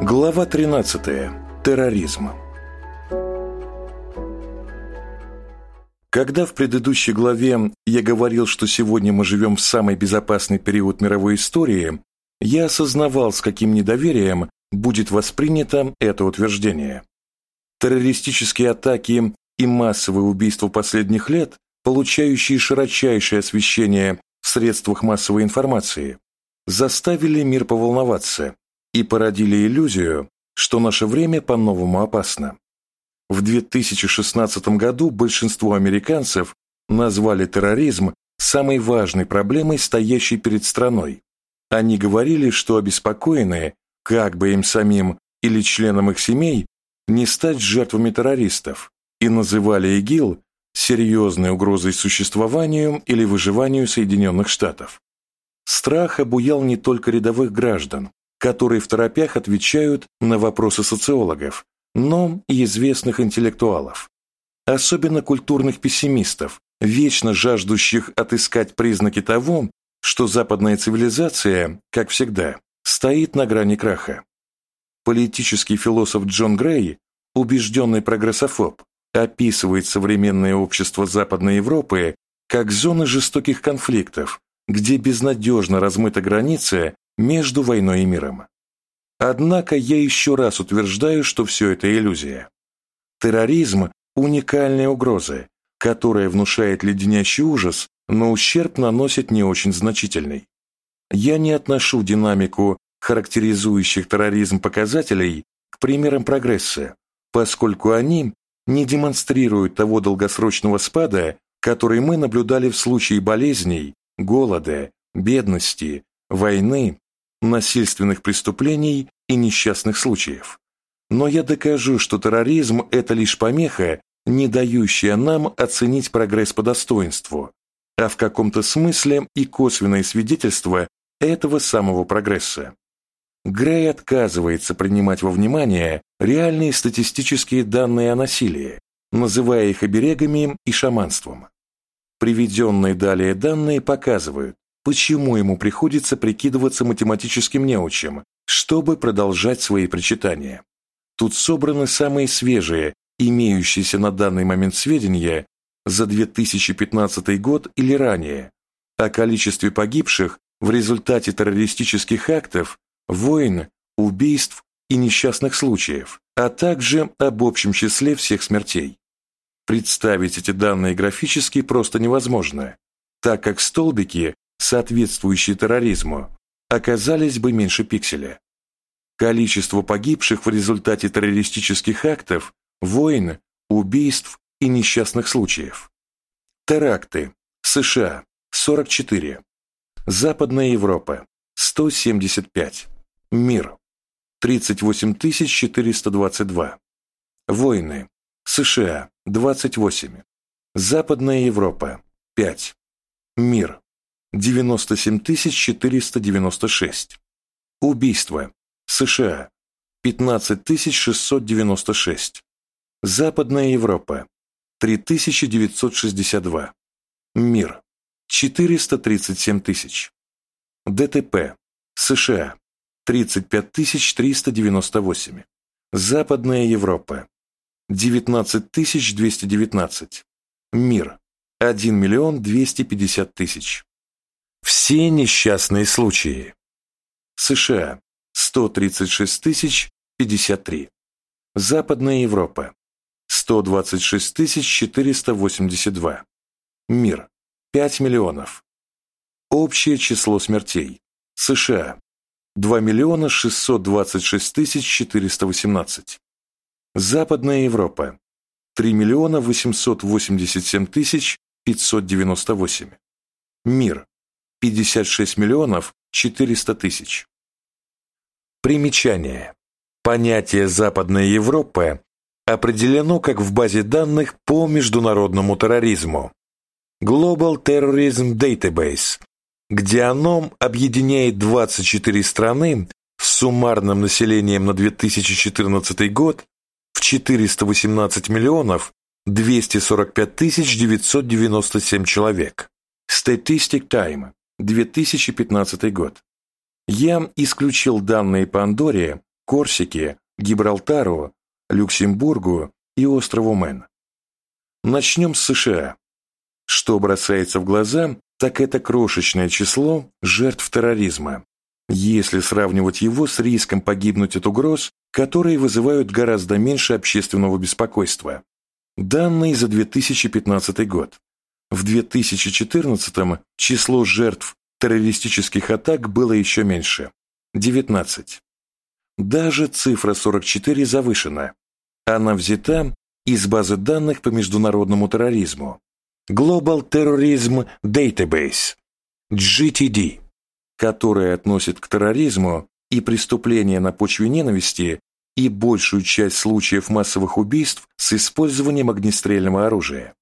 Глава 13. Терроризм. Когда в предыдущей главе я говорил, что сегодня мы живем в самый безопасный период мировой истории, я осознавал, с каким недоверием будет воспринято это утверждение. Террористические атаки и массовые убийства последних лет, получающие широчайшее освещение в средствах массовой информации, заставили мир поволноваться и породили иллюзию, что наше время по-новому опасно. В 2016 году большинство американцев назвали терроризм самой важной проблемой, стоящей перед страной. Они говорили, что обеспокоены, как бы им самим или членам их семей не стать жертвами террористов, и называли ИГИЛ серьезной угрозой существованию или выживанию Соединенных Штатов. Страх обуял не только рядовых граждан, которые в торопях отвечают на вопросы социологов, но и известных интеллектуалов. Особенно культурных пессимистов, вечно жаждущих отыскать признаки того, что западная цивилизация, как всегда, стоит на грани краха. Политический философ Джон Грей, убежденный прогрессофоб, описывает современное общество Западной Европы как зоны жестоких конфликтов, где безнадежно размыта граница между войной и миром. Однако я еще раз утверждаю, что все это иллюзия. Терроризм – уникальная угроза, которая внушает леденящий ужас, но ущерб наносит не очень значительный. Я не отношу динамику характеризующих терроризм показателей к примерам прогресса, поскольку они не демонстрируют того долгосрочного спада, который мы наблюдали в случае болезней, голода, бедности, войны, насильственных преступлений и несчастных случаев. Но я докажу, что терроризм – это лишь помеха, не дающая нам оценить прогресс по достоинству, а в каком-то смысле и косвенное свидетельство этого самого прогресса. Грей отказывается принимать во внимание реальные статистические данные о насилии, называя их оберегами и шаманством. Приведенные далее данные показывают, почему ему приходится прикидываться математическим неучем, чтобы продолжать свои причитания. Тут собраны самые свежие, имеющиеся на данный момент сведения за 2015 год или ранее, о количестве погибших в результате террористических актов, войн, убийств и несчастных случаев, а также об общем числе всех смертей. Представить эти данные графически просто невозможно, так как столбики, соответствующие терроризму, оказались бы меньше пикселя. Количество погибших в результате террористических актов, войн, убийств и несчастных случаев. Теракты. США – 44. Западная Европа – 175. Мир – 38 422. Войны. США 28. Западная Европа 5. Мир 97 496. Убийство. США 15 696. Западная Европа 3962. Мир 437 тысяч. ДТП. США 35 398. Западная Европа 19 219. Мир. 1 миллион 250 тысяч. Все несчастные случаи. США. 136 тысяч 53. Западная Европа. 126 тысяч 482. Мир. 5 миллионов. Общее число смертей. США. 2 миллиона 626 тысяч 418. Западная Европа. 3 миллиона 887 тысяч 598. Мир. 56 миллионов 400 тысяч. Примечание. Понятие «Западная Европа» определено как в базе данных по международному терроризму Global Terrorism Database, где оно объединяет 24 страны с суммарным населением на 2014 год в 418 миллионов 245 тысяч 997 человек. Statistic Time, 2015 год. Я исключил данные по Андоре, Корсике, Гибралтару, Люксембургу и острову Мэн. Начнем с США. Что бросается в глаза, так это крошечное число жертв терроризма, если сравнивать его с риском погибнуть от угроз, которые вызывают гораздо меньше общественного беспокойства. Данные за 2015 год. В 2014 число жертв террористических атак было еще меньше – 19. Даже цифра 44 завышена. Она взята из базы данных по международному терроризму Global Terrorism Database GTD, которая относит к терроризму и преступления на почве ненависти и большую часть случаев массовых убийств с использованием огнестрельного оружия.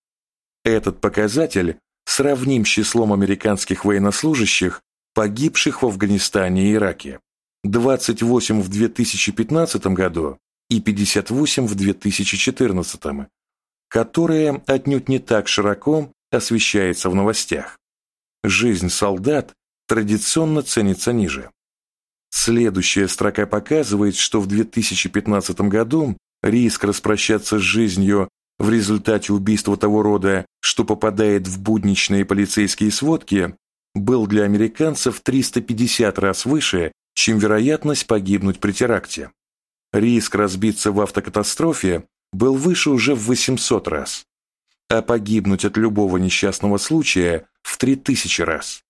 Этот показатель сравним с числом американских военнослужащих, погибших в Афганистане и Ираке. 28 в 2015 году и 58 в 2014, которые отнюдь не так широко освещается в новостях. Жизнь солдат традиционно ценится ниже. Следующая строка показывает, что в 2015 году риск распрощаться с жизнью в результате убийства того рода, что попадает в будничные полицейские сводки, был для американцев 350 раз выше, чем вероятность погибнуть при теракте. Риск разбиться в автокатастрофе был выше уже в 800 раз, а погибнуть от любого несчастного случая в 3000 раз.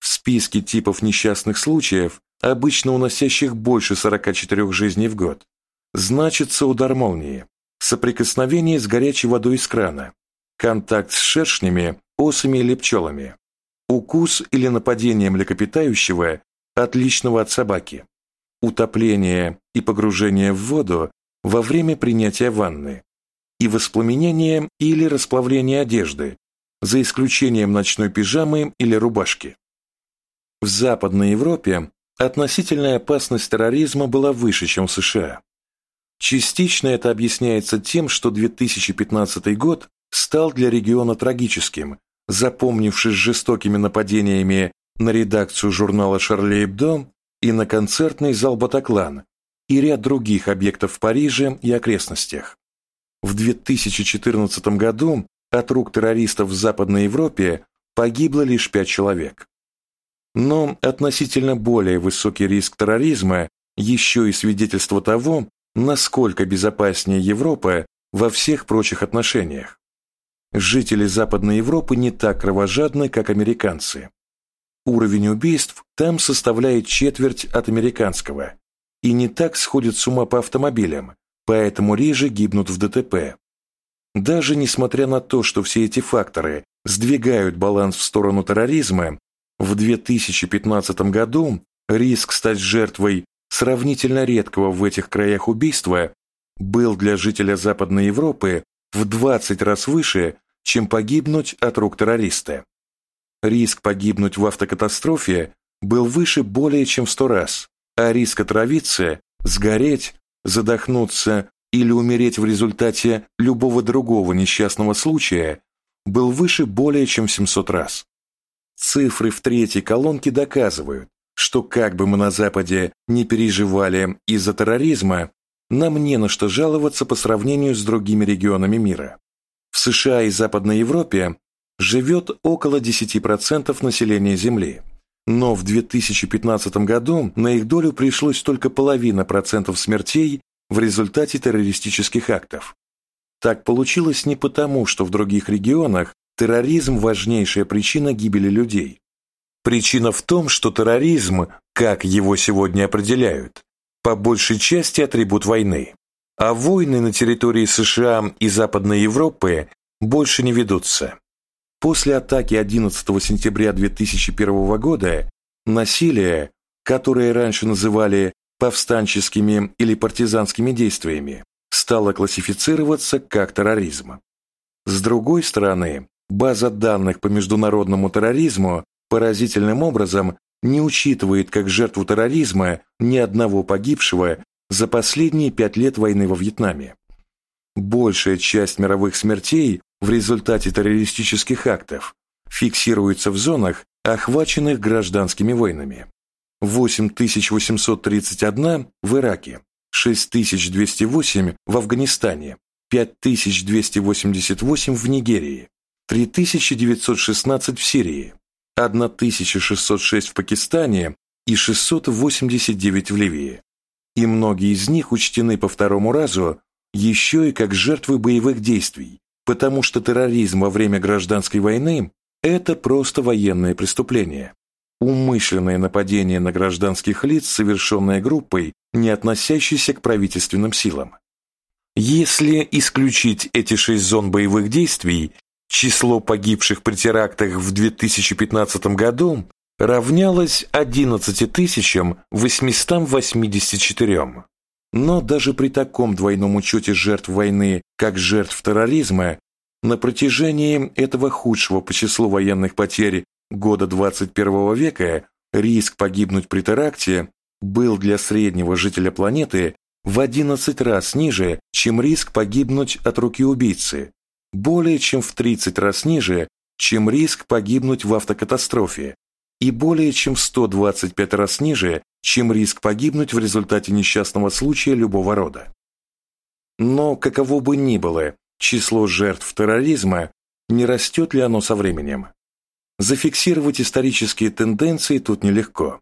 В списке типов несчастных случаев, обычно уносящих больше 44 жизней в год, значится удар молнии, соприкосновение с горячей водой из крана, контакт с шершнями, осами или пчелами, укус или нападение млекопитающего, отличного от собаки, утопление и погружение в воду во время принятия ванны и воспламенение или расплавление одежды, за исключением ночной пижамы или рубашки. В Западной Европе относительная опасность терроризма была выше, чем в США. Частично это объясняется тем, что 2015 год стал для региона трагическим, запомнившись жестокими нападениями на редакцию журнала «Шарли Эбдо» и на концертный зал «Батаклан» и ряд других объектов в Париже и окрестностях. В 2014 году от рук террористов в Западной Европе погибло лишь пять человек. Но относительно более высокий риск терроризма еще и свидетельство того, насколько безопаснее Европа во всех прочих отношениях. Жители Западной Европы не так кровожадны, как американцы. Уровень убийств там составляет четверть от американского и не так сходят с ума по автомобилям, поэтому реже гибнут в ДТП. Даже несмотря на то, что все эти факторы сдвигают баланс в сторону терроризма, в 2015 году риск стать жертвой сравнительно редкого в этих краях убийства был для жителя Западной Европы в 20 раз выше, чем погибнуть от рук террориста. Риск погибнуть в автокатастрофе был выше более чем в 100 раз, а риск отравиться, сгореть, задохнуться или умереть в результате любого другого несчастного случая был выше более чем в 700 раз. Цифры в третьей колонке доказывают, что как бы мы на Западе не переживали из-за терроризма, нам не на что жаловаться по сравнению с другими регионами мира. В США и Западной Европе живет около 10% населения Земли, но в 2015 году на их долю пришлось только половина процентов смертей в результате террористических актов. Так получилось не потому, что в других регионах терроризм – важнейшая причина гибели людей, Причина в том, что терроризм, как его сегодня определяют, по большей части атрибут войны, а войны на территории США и Западной Европы больше не ведутся. После атаки 11 сентября 2001 года насилие, которое раньше называли повстанческими или партизанскими действиями, стало классифицироваться как терроризм. С другой стороны, база данных по международному терроризму поразительным образом не учитывает как жертву терроризма ни одного погибшего за последние пять лет войны во Вьетнаме. Большая часть мировых смертей в результате террористических актов фиксируется в зонах, охваченных гражданскими войнами. 8831 в Ираке, 6208 в Афганистане, 5288 в Нигерии, 3916 в Сирии, 1606 в Пакистане и 689 в Ливии. И многие из них учтены по второму разу еще и как жертвы боевых действий, потому что терроризм во время гражданской войны – это просто военное преступление. Умышленное нападение на гражданских лиц, совершенное группой, не относящейся к правительственным силам. Если исключить эти шесть зон боевых действий, число погибших при терактах в 2015 году равнялось 11 884. Но даже при таком двойном учете жертв войны как жертв терроризма на протяжении этого худшего по числу военных потерь года 21 века риск погибнуть при теракте был для среднего жителя планеты в 11 раз ниже, чем риск погибнуть от руки убийцы, более чем в 30 раз ниже, чем риск погибнуть в автокатастрофе, и более чем в 125 раз ниже, чем риск погибнуть в результате несчастного случая любого рода. Но каково бы ни было число жертв терроризма, не растет ли оно со временем? Зафиксировать исторические тенденции тут нелегко.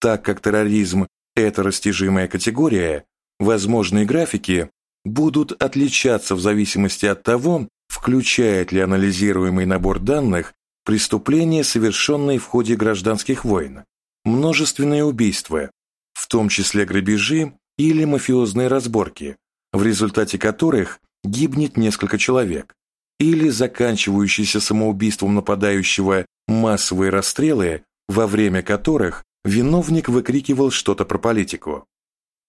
Так как терроризм – это растяжимая категория, возможные графики будут отличаться в зависимости от того, включает ли анализируемый набор данных преступления, совершенные в ходе гражданских войн, множественные убийства, в том числе грабежи или мафиозные разборки, в результате которых гибнет несколько человек, или заканчивающиеся самоубийством нападающего массовые расстрелы, во время которых виновник выкрикивал что-то про политику.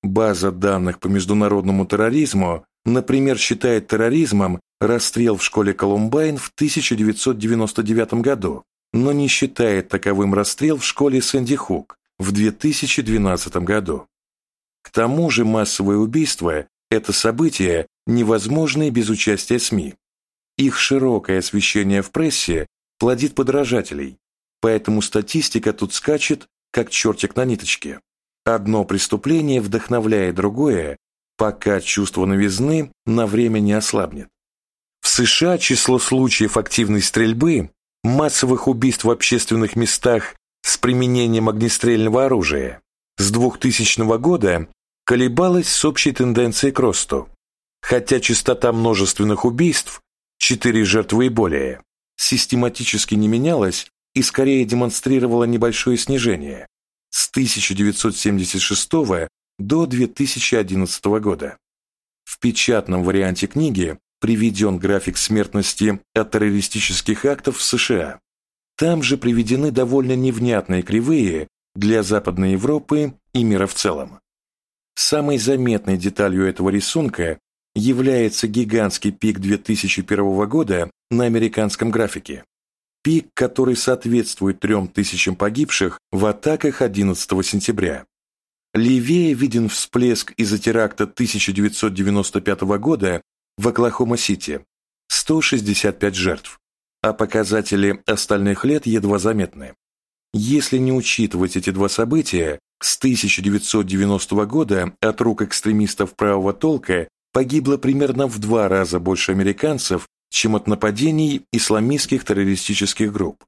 База данных по международному терроризму, например, считает терроризмом расстрел в школе Колумбайн в 1999 году, но не считает таковым расстрел в школе Сэнди Хук в 2012 году. К тому же массовое убийство – это событие, невозможное без участия СМИ. Их широкое освещение в прессе плодит подражателей, поэтому статистика тут скачет, как чертик на ниточке. Одно преступление вдохновляет другое, пока чувство новизны на время не ослабнет. В США число случаев активной стрельбы, массовых убийств в общественных местах с применением огнестрельного оружия с 2000 года колебалось с общей тенденцией к росту, хотя частота множественных убийств, 4 жертвы и более, систематически не менялась и скорее демонстрировала небольшое снижение, с 1976 до 2011 года. В печатном варианте книги приведен график смертности от террористических актов в США. Там же приведены довольно невнятные кривые для Западной Европы и мира в целом. Самой заметной деталью этого рисунка является гигантский пик 2001 года на американском графике. Пик, который соответствует 3000 погибших в атаках 11 сентября. Левее виден всплеск из-за теракта 1995 года в Оклахома-Сити – 165 жертв, а показатели остальных лет едва заметны. Если не учитывать эти два события, с 1990 года от рук экстремистов правого толка погибло примерно в два раза больше американцев, чем от нападений исламистских террористических групп.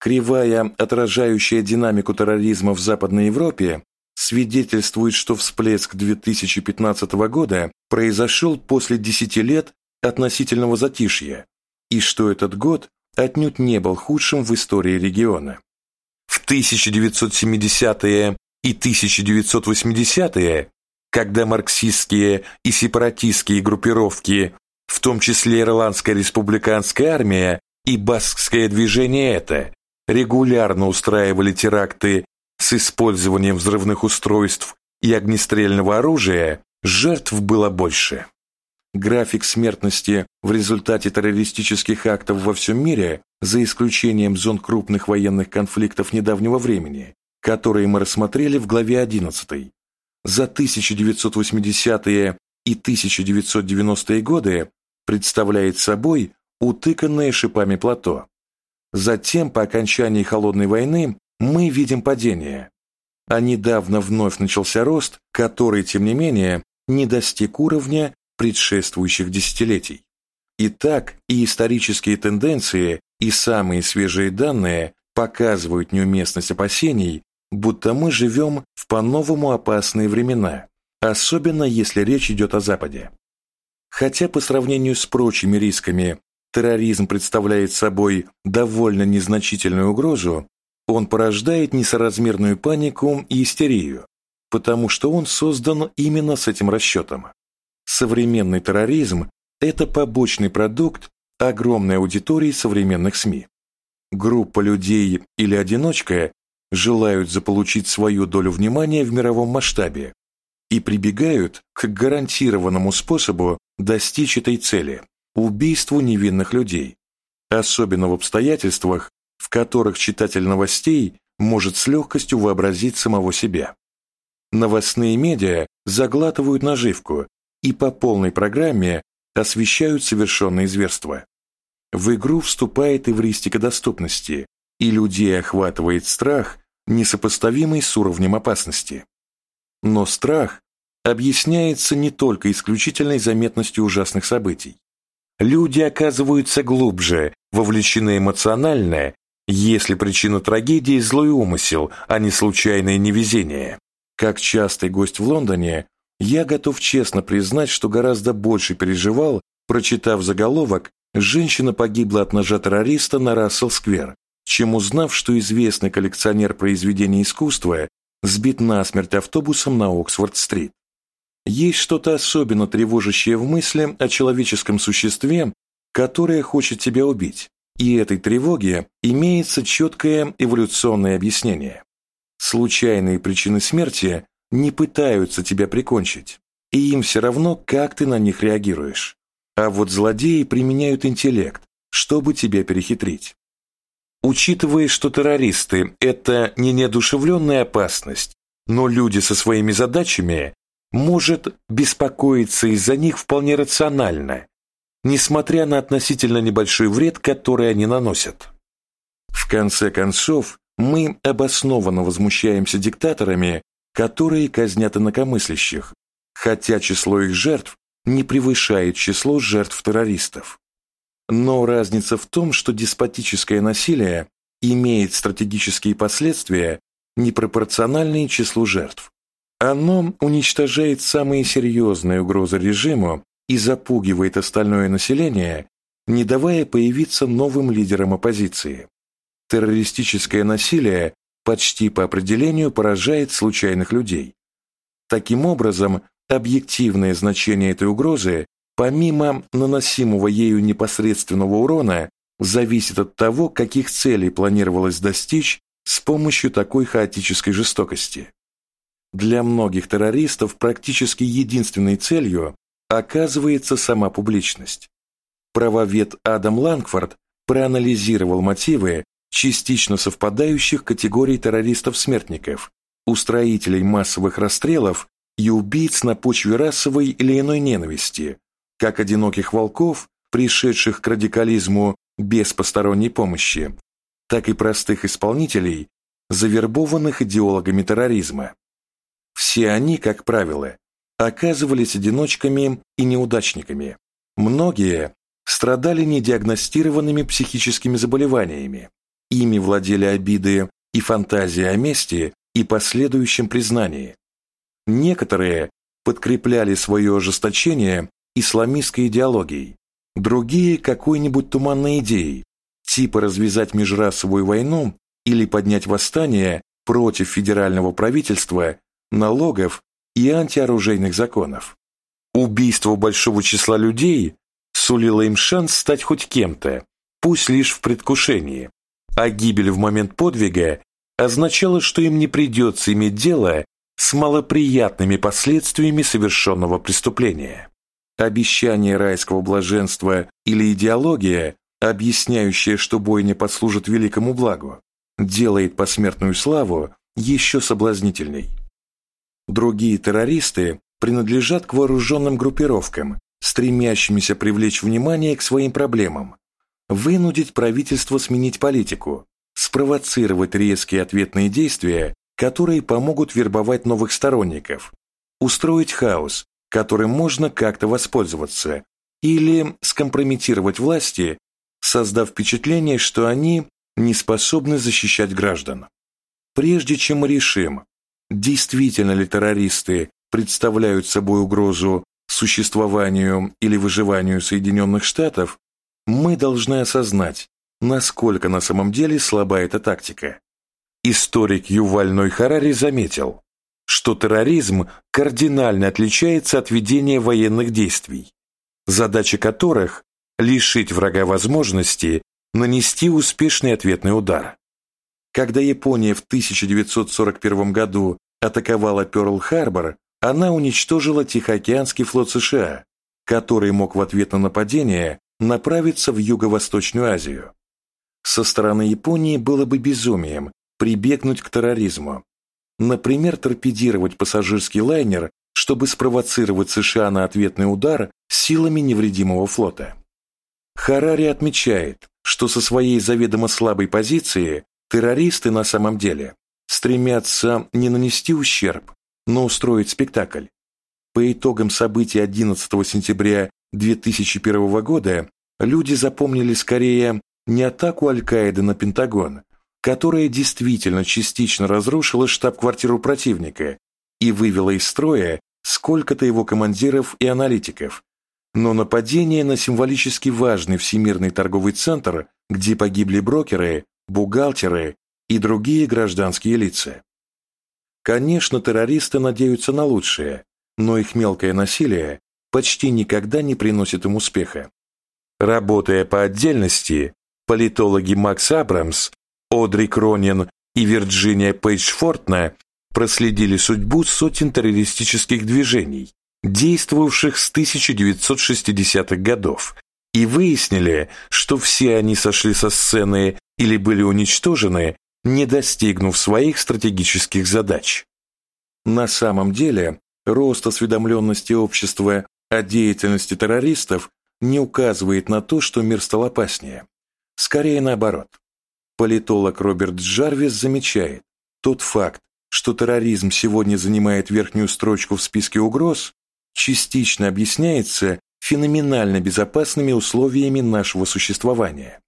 Кривая, отражающая динамику терроризма в Западной Европе, свидетельствует, что всплеск 2015 года произошел после 10 лет относительного затишья, и что этот год отнюдь не был худшим в истории региона. В 1970-е и 1980-е, когда марксистские и сепаратистские группировки в том числе Ирландская республиканская армия и Баскское движение это, регулярно устраивали теракты с использованием взрывных устройств и огнестрельного оружия, жертв было больше. График смертности в результате террористических актов во всем мире, за исключением зон крупных военных конфликтов недавнего времени, которые мы рассмотрели в главе 11, за 1980-е и 1990-е годы представляет собой утыканное шипами плато. Затем, по окончании Холодной войны, мы видим падение. а недавно вновь начался рост, который, тем не менее, не достиг уровня предшествующих десятилетий. Итак, и исторические тенденции, и самые свежие данные показывают неуместность опасений, будто мы живем в по-новому опасные времена, особенно если речь идет о Западе. Хотя по сравнению с прочими рисками терроризм представляет собой довольно незначительную угрозу, он порождает несоразмерную панику и истерию, потому что он создан именно с этим расчетом. Современный терроризм – это побочный продукт огромной аудитории современных СМИ. Группа людей или одиночка желают заполучить свою долю внимания в мировом масштабе и прибегают к гарантированному способу достичь этой цели – убийству невинных людей, особенно в обстоятельствах, в которых читатель новостей может с легкостью вообразить самого себя. Новостные медиа заглатывают наживку и по полной программе освещают совершенные зверства. В игру вступает эвристика доступности, и людей охватывает страх, несопоставимый с уровнем опасности. Но страх объясняется не только исключительной заметностью ужасных событий. Люди оказываются глубже, вовлечены эмоционально, если причина трагедии – злой умысел, а не случайное невезение. Как частый гость в Лондоне, я готов честно признать, что гораздо больше переживал, прочитав заголовок «Женщина погибла от ножа террориста на Рассел-сквер», чем узнав, что известный коллекционер произведений искусства сбит насмерть автобусом на Оксфорд-стрит. Есть что-то особенно тревожащее в мысли о человеческом существе, которое хочет тебя убить, и этой тревоге имеется четкое эволюционное объяснение. Случайные причины смерти не пытаются тебя прикончить, и им все равно, как ты на них реагируешь. А вот злодеи применяют интеллект, чтобы тебя перехитрить. Учитывая, что террористы – это не неодушевленная опасность, но люди со своими задачами, может беспокоиться из-за них вполне рационально, несмотря на относительно небольшой вред, который они наносят. В конце концов, мы обоснованно возмущаемся диктаторами, которые казнят инакомыслящих, хотя число их жертв не превышает число жертв террористов. Но разница в том, что деспотическое насилие имеет стратегические последствия, непропорциональные числу жертв. Оно уничтожает самые серьезные угрозы режиму и запугивает остальное население, не давая появиться новым лидерам оппозиции. Террористическое насилие почти по определению поражает случайных людей. Таким образом, объективное значение этой угрозы помимо наносимого ею непосредственного урона, зависит от того, каких целей планировалось достичь с помощью такой хаотической жестокости. Для многих террористов практически единственной целью оказывается сама публичность. Правовед Адам Лангфорд проанализировал мотивы частично совпадающих категорий террористов-смертников, устроителей массовых расстрелов и убийц на почве расовой или иной ненависти, как одиноких волков, пришедших к радикализму без посторонней помощи, так и простых исполнителей, завербованных идеологами терроризма. Все они, как правило, оказывались одиночками и неудачниками. Многие страдали недиагностированными психическими заболеваниями. Ими владели обиды и фантазия о мести и последующем признании. Некоторые подкрепляли свое ожесточение исламистской идеологией, другие – какой-нибудь туманной идеей, типа развязать межрасовую войну или поднять восстание против федерального правительства, налогов и антиоружейных законов. Убийство большого числа людей сулило им шанс стать хоть кем-то, пусть лишь в предвкушении, а гибель в момент подвига означала, что им не придется иметь дело с малоприятными последствиями совершенного преступления. Обещание райского блаженства или идеология, объясняющая, что бойня послужит великому благу, делает посмертную славу еще соблазнительней. Другие террористы принадлежат к вооруженным группировкам, стремящимися привлечь внимание к своим проблемам, вынудить правительство сменить политику, спровоцировать резкие ответные действия, которые помогут вербовать новых сторонников, устроить хаос, которым можно как-то воспользоваться, или скомпрометировать власти, создав впечатление, что они не способны защищать граждан. Прежде чем мы решим, действительно ли террористы представляют собой угрозу существованию или выживанию Соединенных Штатов, мы должны осознать, насколько на самом деле слаба эта тактика. Историк Юваль Ной Харари заметил, что терроризм кардинально отличается от ведения военных действий, задача которых – лишить врага возможности нанести успешный ответный удар. Когда Япония в 1941 году атаковала Пёрл-Харбор, она уничтожила Тихоокеанский флот США, который мог в ответ на нападение направиться в Юго-Восточную Азию. Со стороны Японии было бы безумием прибегнуть к терроризму. Например, торпедировать пассажирский лайнер, чтобы спровоцировать США на ответный удар силами невредимого флота. Харари отмечает, что со своей заведомо слабой позиции террористы на самом деле стремятся не нанести ущерб, но устроить спектакль. По итогам событий 11 сентября 2001 года люди запомнили скорее не атаку Аль-Каиды на Пентагон, которая действительно частично разрушила штаб-квартиру противника и вывела из строя сколько-то его командиров и аналитиков, но нападение на символически важный всемирный торговый центр, где погибли брокеры, бухгалтеры и другие гражданские лица. Конечно, террористы надеются на лучшее, но их мелкое насилие почти никогда не приносит им успеха. Работая по отдельности, политологи Макс Абрамс, Одри Кронин и Вирджиния Пейдж Фортна проследили судьбу сотен террористических движений, действовавших с 1960-х годов, и выяснили, что все они сошли со сцены или были уничтожены, не достигнув своих стратегических задач. На самом деле, рост осведомленности общества о деятельности террористов не указывает на то, что мир стал опаснее. Скорее наоборот. Политолог Роберт Джарвис замечает, тот факт, что терроризм сегодня занимает верхнюю строчку в списке угроз, частично объясняется феноменально безопасными условиями нашего существования.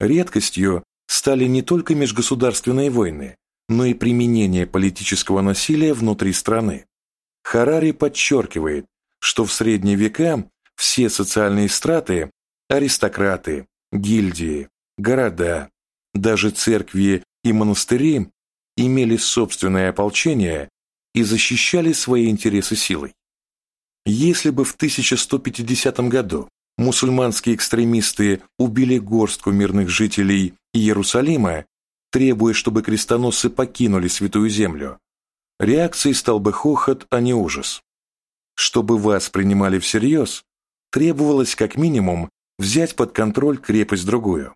Редкостью стали не только межгосударственные войны, но и применение политического насилия внутри страны. Харари подчеркивает, что в средние века все социальные страты – аристократы, гильдии, города, даже церкви и монастыри – имели собственное ополчение и защищали свои интересы силой. Если бы в 1150 году мусульманские экстремисты убили горстку мирных жителей Иерусалима, требуя, чтобы крестоносцы покинули Святую Землю, реакцией стал бы хохот, а не ужас. Чтобы вас принимали всерьез, требовалось как минимум взять под контроль крепость другую.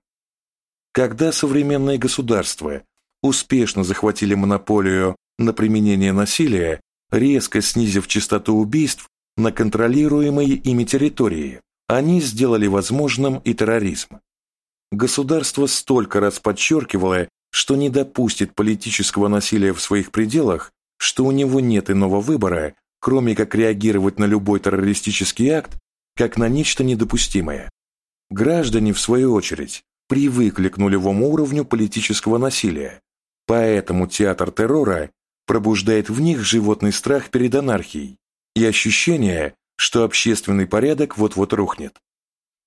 Когда современные государства успешно захватили монополию на применение насилия, резко снизив частоту убийств на контролируемой ими территории, они сделали возможным и терроризм. Государство столько раз подчеркивало, что не допустит политического насилия в своих пределах, что у него нет иного выбора, кроме как реагировать на любой террористический акт как на нечто недопустимое. Граждане, в свою очередь, привыкли к нулевому уровню политического насилия, поэтому театр террора пробуждает в них животный страх перед анархией и ощущение, что общественный порядок вот-вот рухнет.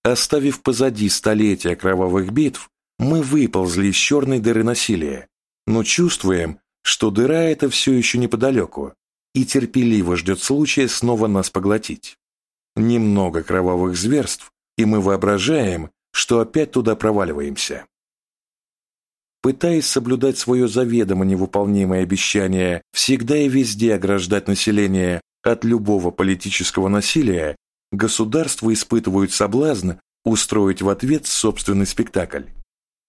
Оставив позади столетия кровавых битв, мы выползли из черной дыры насилия, но чувствуем, что дыра эта все еще неподалеку и терпеливо ждет случая снова нас поглотить. Немного кровавых зверств, и мы воображаем, что опять туда проваливаемся. Пытаясь соблюдать свое заведомо невыполнимое обещание всегда и везде ограждать население от любого политического насилия, государства испытывают соблазн устроить в ответ собственный спектакль.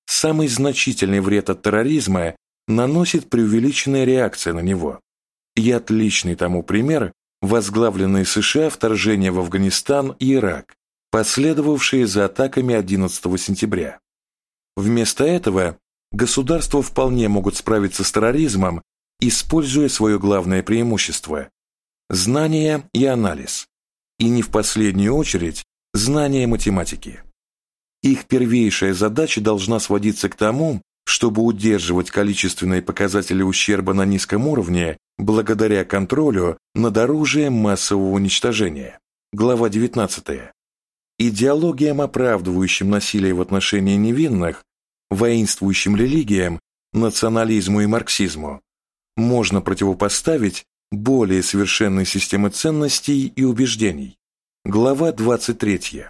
Самый значительный вред от терроризма наносит преувеличенная реакция на него. И отличный тому пример возглавленные США вторжение в Афганистан и Ирак, последовавшие за атаками 11 сентября. Вместо этого государства вполне могут справиться с терроризмом, используя свое главное преимущество – знание и анализ, и не в последнюю очередь знание математики. Их первейшая задача должна сводиться к тому, чтобы удерживать количественные показатели ущерба на низком уровне благодаря контролю над оружием массового уничтожения. Глава 19. Идеологиям, оправдывающим насилие в отношении невинных, воинствующим религиям, национализму и марксизму, можно противопоставить более совершенные системы ценностей и убеждений. Глава 23.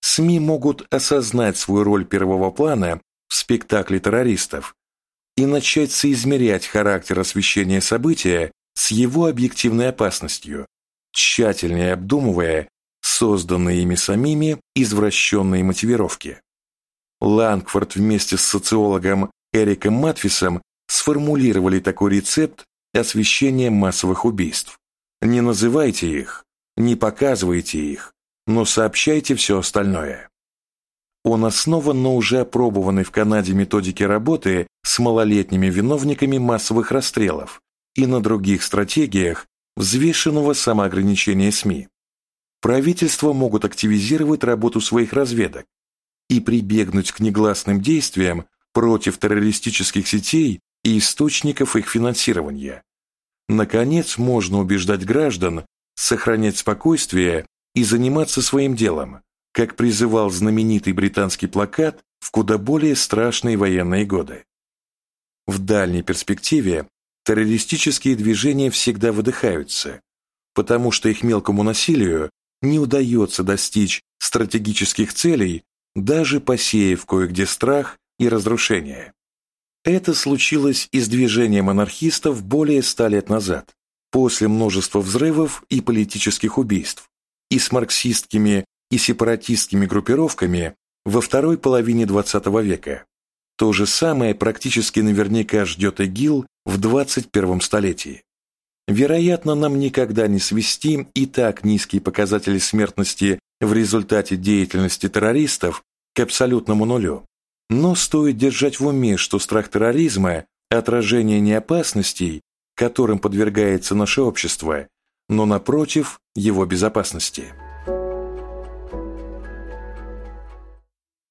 СМИ могут осознать свою роль первого плана в спектакле террористов и начать соизмерять характер освещения события с его объективной опасностью, тщательнее обдумывая созданные ими самими извращенные мотивировки. Лангфорд вместе с социологом Эриком Матфисом сформулировали такой рецепт освещения массовых убийств. Не называйте их, не показывайте их, но сообщайте все остальное. Он основан на уже опробованной в Канаде методике работы с малолетними виновниками массовых расстрелов и на других стратегиях взвешенного самоограничения СМИ. Правительства могут активизировать работу своих разведок и прибегнуть к негласным действиям против террористических сетей и источников их финансирования. Наконец, можно убеждать граждан сохранять спокойствие и заниматься своим делом, как призывал знаменитый британский плакат в куда более страшные военные годы. В дальней перспективе террористические движения всегда выдыхаются, потому что их мелкому насилию не удается достичь стратегических целей, даже посеяв кое-где страх и разрушение. Это случилось и с движением анархистов более ста лет назад, после множества взрывов и политических убийств, и с марксистскими и сепаратистскими группировками во второй половине XX века. То же самое практически наверняка ждет ИГИЛ в 21 столетии. Вероятно, нам никогда не свести и так низкие показатели смертности в результате деятельности террористов к абсолютному нулю. Но стоит держать в уме, что страх терроризма – отражение не опасностей, которым подвергается наше общество, но, напротив, его безопасности.